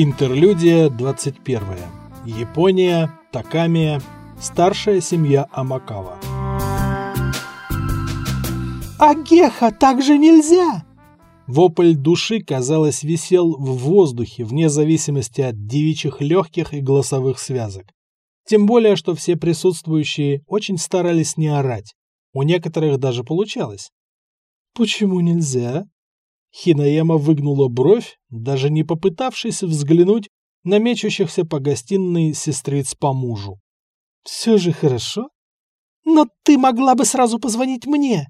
Интерлюдия 21. Япония, Такамия, старшая семья Амакава. «Агеха, так же нельзя!» Вопль души, казалось, висел в воздухе, вне зависимости от девичьих легких и голосовых связок. Тем более, что все присутствующие очень старались не орать. У некоторых даже получалось. «Почему нельзя?» Хинаема выгнула бровь, даже не попытавшись взглянуть на мечущихся по гостиной сестриц по мужу. «Все же хорошо?» «Но ты могла бы сразу позвонить мне!»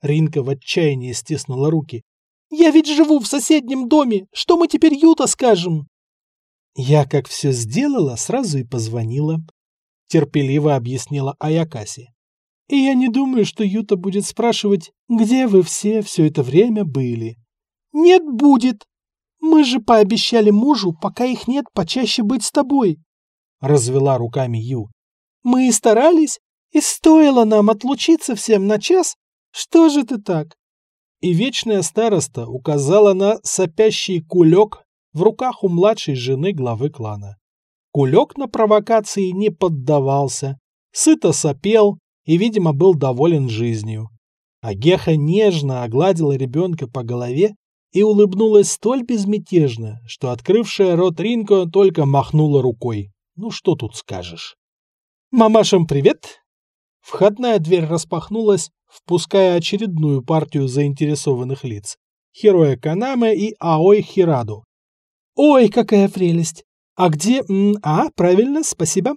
Ринка в отчаянии стиснула руки. «Я ведь живу в соседнем доме! Что мы теперь Юта скажем?» «Я как все сделала, сразу и позвонила», — терпеливо объяснила Аякаси. «И я не думаю, что Юта будет спрашивать, где вы все все это время были». «Нет, будет. Мы же пообещали мужу, пока их нет, почаще быть с тобой», — развела руками Ю. «Мы и старались, и стоило нам отлучиться всем на час. Что же ты так?» И вечная староста указала на сопящий кулек в руках у младшей жены главы клана. Кулек на провокации не поддавался, сыто сопел и, видимо, был доволен жизнью. А Геха нежно огладила ребенка по голове и улыбнулась столь безмятежно, что открывшая рот Ринко только махнула рукой. Ну что тут скажешь? «Мамашам привет!» Входная дверь распахнулась, впуская очередную партию заинтересованных лиц. Хероя Канаме и Аой Хираду. «Ой, какая прелесть! А где... А, правильно, спасибо!»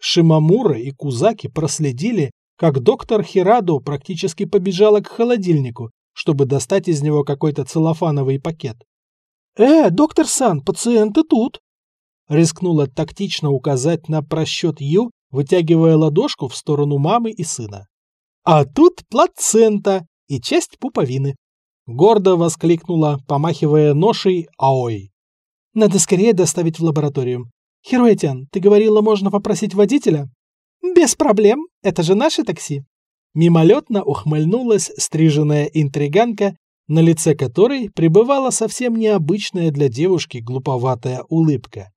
Шимамура и Кузаки проследили, как доктор Хирадо практически побежала к холодильнику, чтобы достать из него какой-то целлофановый пакет. «Э, доктор Сан, пациенты тут!» Рискнула тактично указать на просчет Ю, вытягивая ладошку в сторону мамы и сына. «А тут плацента и часть пуповины!» Гордо воскликнула, помахивая ношей Аой. «Надо скорее доставить в лабораторию. Хероэтян, ты говорила, можно попросить водителя?» «Без проблем, это же наше такси!» Мимолетно ухмыльнулась стриженная интриганка, на лице которой пребывала совсем необычная для девушки глуповатая улыбка.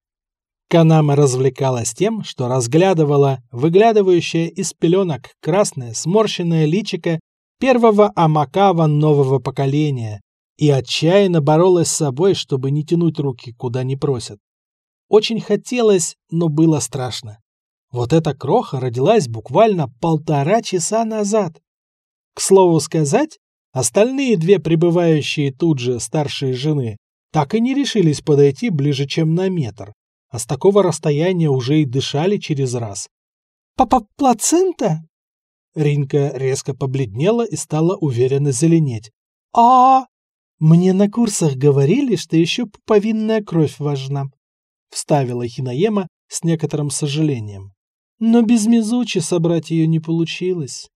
Канама развлекалась тем, что разглядывала выглядывающее из пеленок красное сморщенное личико первого Амакава нового поколения и отчаянно боролась с собой, чтобы не тянуть руки, куда не просят. Очень хотелось, но было страшно. Вот эта кроха родилась буквально полтора часа назад. К слову сказать, остальные две пребывающие тут же старшие жены так и не решились подойти ближе, чем на метр, а с такого расстояния уже и дышали через раз. «Папа, плацента?» Ринка резко побледнела и стала уверенно зеленеть. а Мне на курсах говорили, что еще пуповинная кровь важна», — вставила Хинаема с некоторым сожалением но без Мизучи собрать ее не получилось.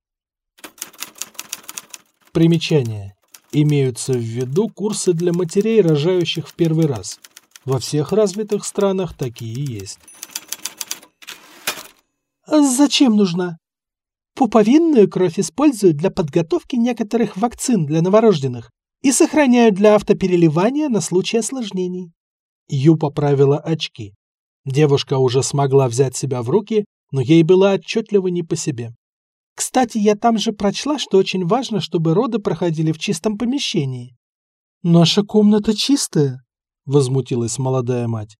Примечание. Имеются в виду курсы для матерей, рожающих в первый раз. Во всех развитых странах такие есть. Зачем нужна? Пуповинную кровь используют для подготовки некоторых вакцин для новорожденных и сохраняют для автопереливания на случай осложнений. Ю поправила очки. Девушка уже смогла взять себя в руки но ей было отчетливо не по себе. Кстати, я там же прочла, что очень важно, чтобы роды проходили в чистом помещении. Наша комната чистая, возмутилась молодая мать.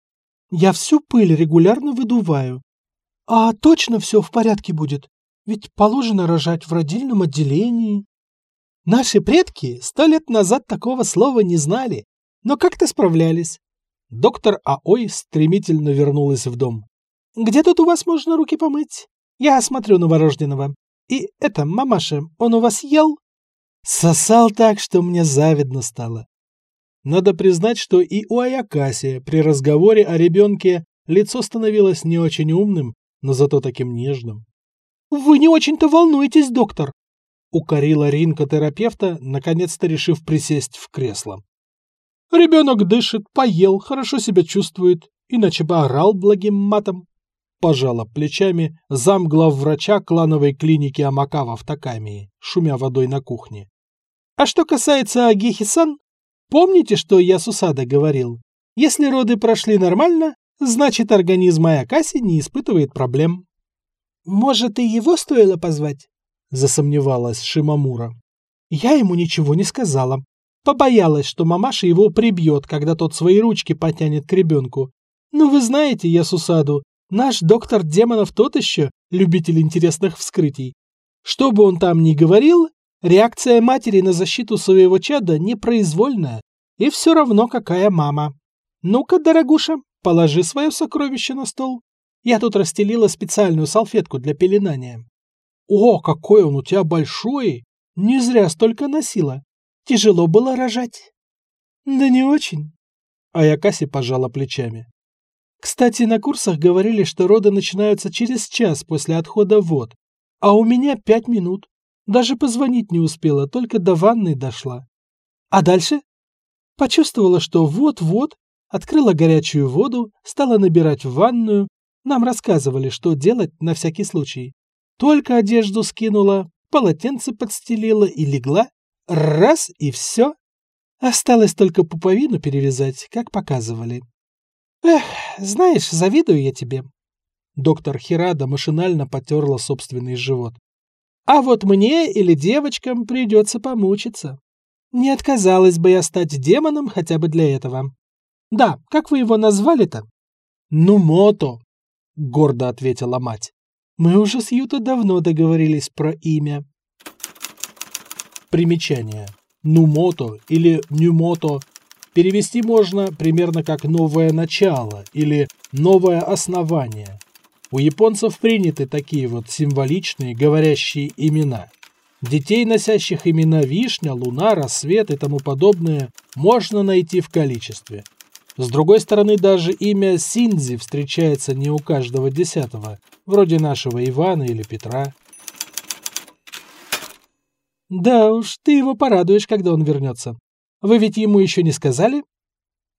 Я всю пыль регулярно выдуваю. А точно все в порядке будет? Ведь положено рожать в родильном отделении. Наши предки сто лет назад такого слова не знали, но как-то справлялись. Доктор Аой стремительно вернулась в дом. Где тут у вас можно руки помыть? Я осмотрю новорожденного. И это, мамаша, он у вас ел? Сосал так, что мне завидно стало. Надо признать, что и у Аякаси при разговоре о ребенке лицо становилось не очень умным, но зато таким нежным. «Вы не очень-то волнуетесь, доктор!» — укорила Ринка-терапевта, наконец-то решив присесть в кресло. «Ребенок дышит, поел, хорошо себя чувствует, иначе бы орал благим матом пожала плечами зам главврача клановой клиники Амакава в Такамии, шумя водой на кухне. А что касается Агихи-сан, помните, что я с Усада говорил? Если роды прошли нормально, значит организм Аякаси не испытывает проблем. Может, и его стоило позвать? Засомневалась Шимамура. Я ему ничего не сказала. Побоялась, что мамаша его прибьет, когда тот свои ручки потянет к ребенку. Ну, вы знаете, я Сусаду, наш доктор демонов тот еще любитель интересных вскрытий. Что бы он там ни говорил, реакция матери на защиту своего чада непроизвольная. И все равно какая мама. Ну-ка, дорогуша, положи свое сокровище на стол. Я тут расстелила специальную салфетку для пеленания. О, какой он у тебя большой! Не зря столько носила. Тяжело было рожать. Да не очень. Аякаси пожала плечами. Кстати, на курсах говорили, что роды начинаются через час после отхода вод, а у меня пять минут. Даже позвонить не успела, только до ванной дошла. А дальше? Почувствовала, что вот-вот, открыла горячую воду, стала набирать в ванную. Нам рассказывали, что делать на всякий случай. Только одежду скинула, полотенце подстелила и легла. Раз и все. Осталось только пуповину перевязать, как показывали. Эх, знаешь, завидую я тебе. Доктор Хирада машинально потерла собственный живот. А вот мне или девочкам придется помучиться. Не отказалась бы я стать демоном хотя бы для этого. Да, как вы его назвали-то? Ну, Мото, гордо ответила мать. Мы уже с Юто давно договорились про имя. Примечание. Нумото или Нюмото перевести можно примерно как «новое начало» или «новое основание». У японцев приняты такие вот символичные говорящие имена. Детей, носящих имена Вишня, Луна, Рассвет и тому подобное, можно найти в количестве. С другой стороны, даже имя Синдзи встречается не у каждого десятого, вроде нашего Ивана или Петра. Да уж, ты его порадуешь, когда он вернется. Вы ведь ему еще не сказали?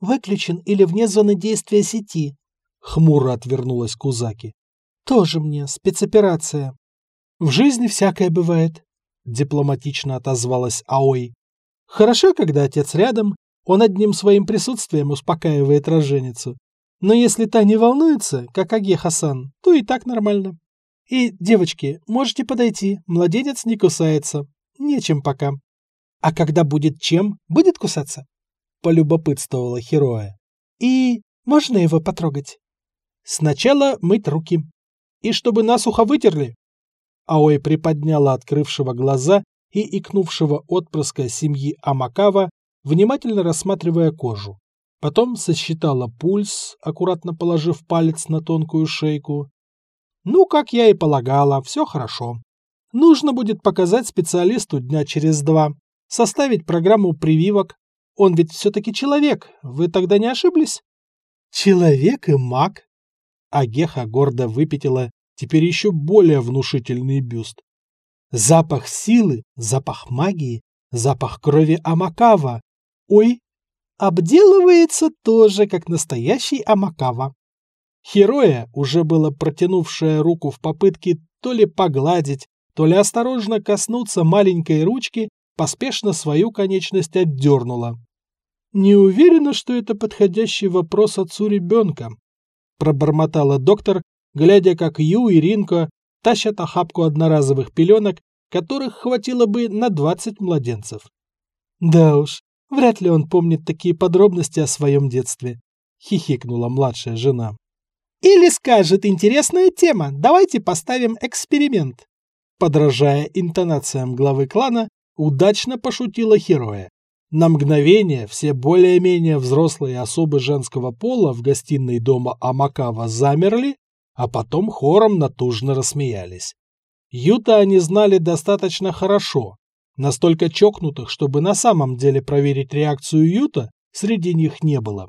Выключен или вне зоны действия сети. Хмуро отвернулась Кузаки. Тоже мне спецоперация. В жизни всякое бывает, дипломатично отозвалась Аой. Хорошо, когда отец рядом, он одним своим присутствием успокаивает роженицу. Но если та не волнуется, как Аге Хасан, то и так нормально. И, девочки, можете подойти, младенец не кусается. Нечем пока. А когда будет чем, будет кусаться? Полюбопытствовала Хероя. И можно его потрогать? Сначала мыть руки. И чтобы насухо вытерли. Аой приподняла открывшего глаза и икнувшего отпрыска семьи Амакава внимательно рассматривая кожу. Потом сосчитала пульс, аккуратно положив палец на тонкую шейку. Ну, как я и полагала, все хорошо. Нужно будет показать специалисту дня через два, составить программу прививок. Он ведь все-таки человек, вы тогда не ошиблись? Человек и маг? Агеха гордо выпятила теперь еще более внушительный бюст. Запах силы, запах магии, запах крови Амакава, Ой, обделывается тоже, как настоящий Амакава. Хероя, уже было протянувшая руку в попытке то ли погладить, то ли осторожно коснуться маленькой ручки, поспешно свою конечность отдернула. «Не уверена, что это подходящий вопрос отцу ребенка», пробормотала доктор, глядя, как Ю и Ринко тащат охапку одноразовых пеленок, которых хватило бы на двадцать младенцев. Да уж, Вряд ли он помнит такие подробности о своем детстве», — хихикнула младшая жена. «Или скажет интересная тема, давайте поставим эксперимент». Подражая интонациям главы клана, удачно пошутила Хероя. На мгновение все более-менее взрослые особы женского пола в гостиной дома Амакава замерли, а потом хором натужно рассмеялись. Юта они знали достаточно хорошо, Настолько чокнутых, чтобы на самом деле проверить реакцию Юта, среди них не было.